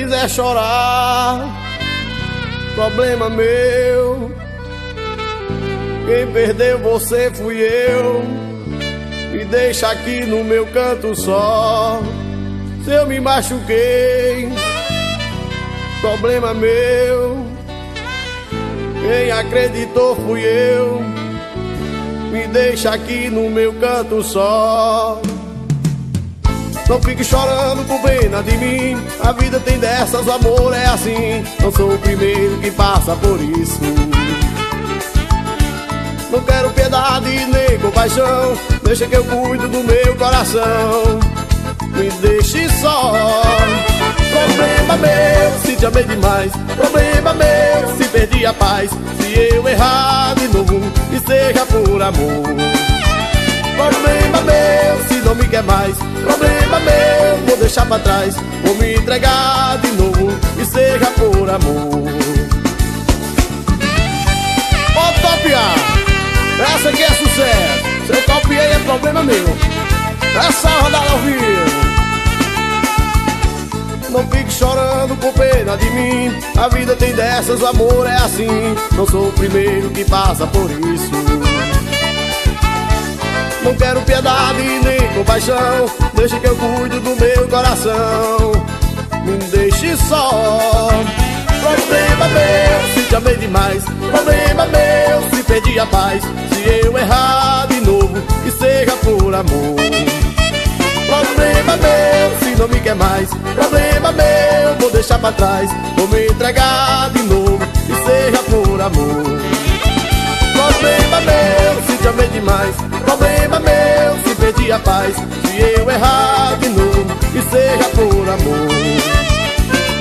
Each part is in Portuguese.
quiser chorar, problema meu. Quem perdeu você fui eu. Me deixa aqui no meu canto só. Se eu me machuquei, problema meu. Quem acreditou fui eu. Me deixa aqui no meu canto só. Não fique chorando por pena de mim. A vida tem dessas, o amor é assim. Não sou o primeiro que passa por isso. Não quero piedade nem compaixão. Deixa que eu cuido do meu coração. Me deixe só. Problema meu se te amei demais. Problema meu se perdi a paz. Se eu errar de novo E seja por amor. Problema meu se não me quer mais. Problema meu, vou deixar pra trás. Vou me entregar de novo E seja por amor. Pode topiar Essa aqui é sucesso. Se eu topiei é problema meu. Essa rodada ao vivo. Não fique chorando com pena de mim. A vida tem dessas, o amor é assim. Não sou o primeiro que passa por isso. Não quero piedade nem compaixão Deixa que eu cuido do meu coração. Me deixe só. Problema meu se te amei demais. Problema meu se perdi a paz. Se eu errar de novo Que seja por amor. Problema meu se não me quer mais. Problema meu vou deixar pra trás. Vou me entregar de novo Que seja por amor. Problema meu se te amei demais. Problema meu se perdi a paz eu errar de novo E seja por amor.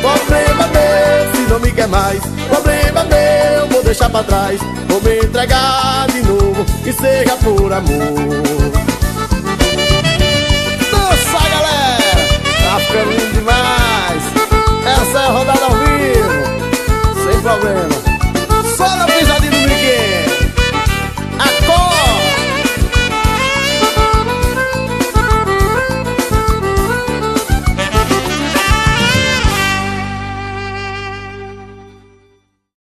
Problema meu se não me quer mais. Problema meu vou deixar pra trás. Vou me entregar de novo E seja por amor. Dança galera! Tá ficando lindo demais. Essa é a rodada ao vivo. Sem problema.